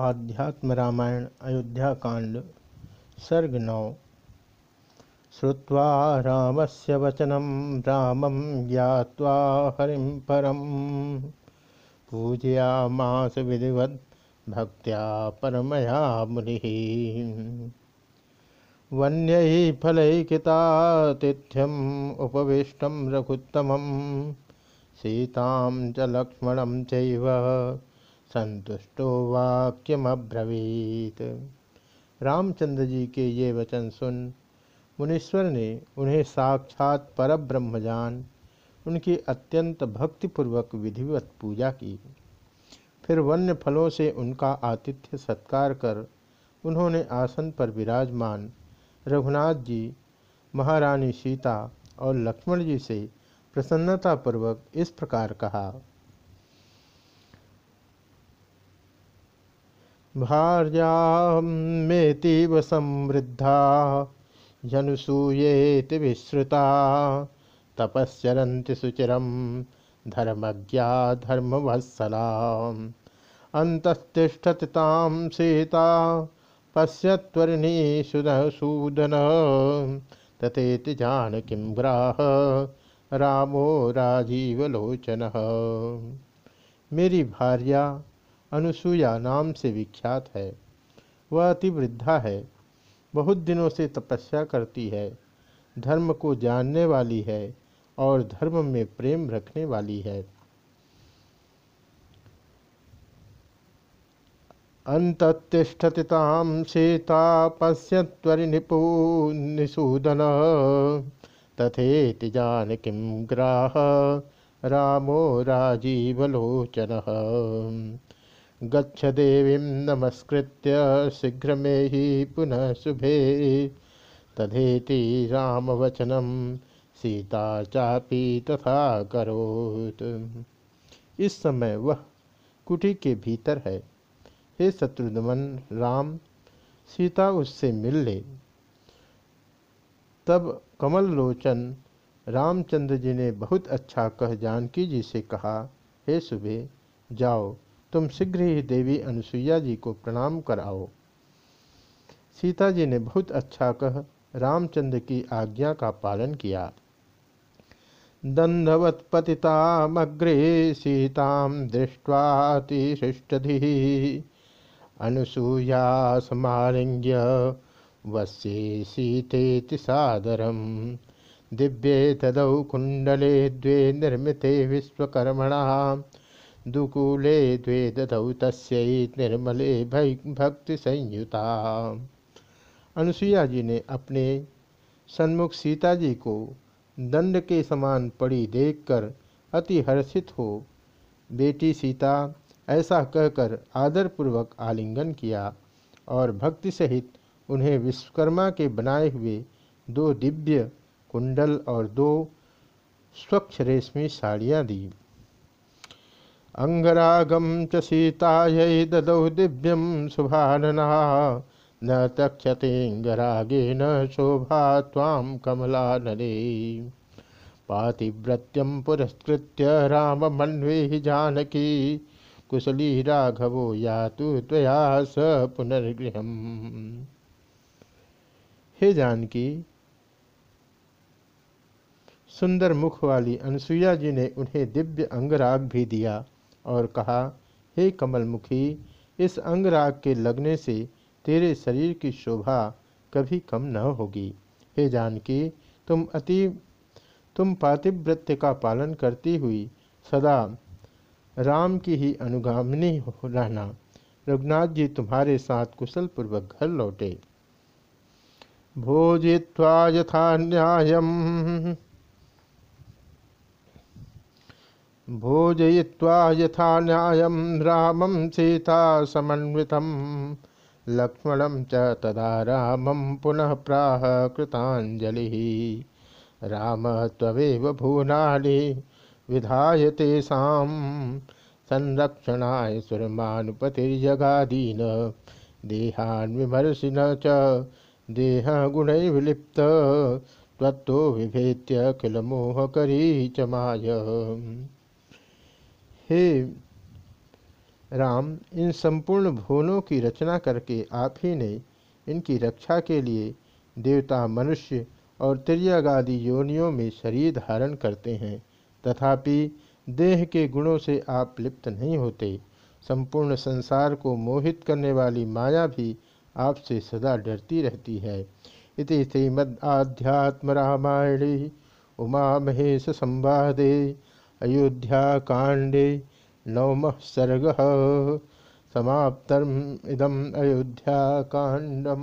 आध्यात्म रामायण अयोध्या कांड सर्ग नौ श्रुवा राम से वचनम रामम ज्ञावा हरिम परम। पूजयामास विधिवत भक्त्या परमया मुनि। वन्य फलैकितातिथ्यम उपविष्ट रघुत्तम सीता च लक्ष्मण संतुष्टो वाक्यमब्रवीत। रामचंद्र जी के ये वचन सुन, मुनीश्वर ने उन्हें साक्षात पर ब्रह्मजान उनकी अत्यंत भक्तिपूर्वक विधिवत पूजा की। फिर वन्य फलों से उनका आतिथ्य सत्कार कर उन्होंने आसन पर विराजमान रघुनाथ जी, महारानी सीता और लक्ष्मण जी से प्रसन्नतापूर्वक इस प्रकार कहा। भार्यामेतीव समृद्धा, यनुसूयेति विश्रुता तपस्रंति सुचिरम धर्मज्ञा धर्मवत्सला अंतस्तिष्ठति तां सीता पश्यत्वरिणी सुदसूदन तथेति जानकीं ग्राह, रामो राजीवलोचन। मेरी भार्या अनुसूया नाम से विख्यात है। वह अति वृद्धा है। बहुत दिनों से तपस्या करती है। धर्म को जानने वाली है और धर्म में प्रेम रखने वाली है। अंततिष्ठतिताम सीता पश्यत्वरिनिपू निषूदन तथेति किम ग्राह। रामो राजीवलोचन। गच्छ देवी नमस्कृत्य शीघ्र में ही पुनः शुभे। तथेति रामवचनम सीता चापी तथा करोत। इस समय वह कुटी के भीतर है। हे शत्रुघ्न राम, सीता उससे मिल ले। तब कमल लोचन रामचंद्र जी ने बहुत अच्छा कह जानकी जी से कहा, हे सुबह जाओ तुम शीघ्र ही देवी अनुसुईया जी को प्रणाम कर आओ सीता जी ने बहुत अच्छा कह रामचंद्र की आज्ञा का पालन किया। दंधवत पतितामग्रे सीता दृष्टवातिशिष्टधि अनुसूया समालिंग्य वश्ये सीतेति सादरम। दिव्ये तदौ कुंडले द्वे निर्मिते विश्वकर्मणा दुकूले द्वे दधौ तस्यै निर्मले भक्ति संयुता अनुसुईया जी ने अपने सन्मुख सीता जी को दंड के समान पड़ी देखकर अति हर्षित हो, बेटी सीता, ऐसा कहकर आदरपूर्वक आलिंगन किया और भक्ति सहित उन्हें विश्वकर्मा के बनाए हुए दो दिव्य कुंडल और दो स्वच्छ रेशमी साड़ियाँ दी। अंगरागम च सीतायै ददौ दिव्यम शुभानना न तक्षतेऽङ्गरागेन शोभा त्वां कमलानने। पातिव्रत्यं पुरस्कृत्य राममन्वे जानकी। कुशली राघवो यातु त्वया स पुनर्गृहम्। हे जानकी, सुंदर मुख वाली अनसुईया जी ने उन्हें दिव्य अंगराग भी दिया। और कहा, हे कमलमुखी, इस अंगराग के लगने से तेरे शरीर की शोभा कभी कम न होगी। हे जानकी, तुम अति, तुम पातिव्रत्य का पालन करती हुई सदा राम की ही अनुगामिनी रहना। रघुनाथ जी तुम्हारे साथ कुशल पूर्वक घर लौटे। भोजित्वा यथा न्यायम भोजय्वा यथा न्याय रामं सीता समन्वित लक्ष्मण च तदा रामं पुनः प्राह कृतांजलि राम तवेव भूनानि विधाय तेषां संरक्षणाय सुरमानुपतिर्जगादीन देहान् विमर्शिन च। देहगुणैर्विलिप्त त्वत्तो विभेत्य किल मोहकरी च माय। हे राम, इन संपूर्ण भुवनों की रचना करके आप ही ने इनकी रक्षा के लिए देवता, मनुष्य और तिरगादि योनियों में शरीर धारण करते हैं। तथापि देह के गुणों से आप लिप्त नहीं होते। संपूर्ण संसार को मोहित करने वाली माया भी आपसे सदा डरती रहती है। इति श्रीमद्आध्यात्म रामायणी उमा महेश संवादे। अयोध्या कांडे नवम सर्ग। समाप्तम इदम अयोध्या कांडम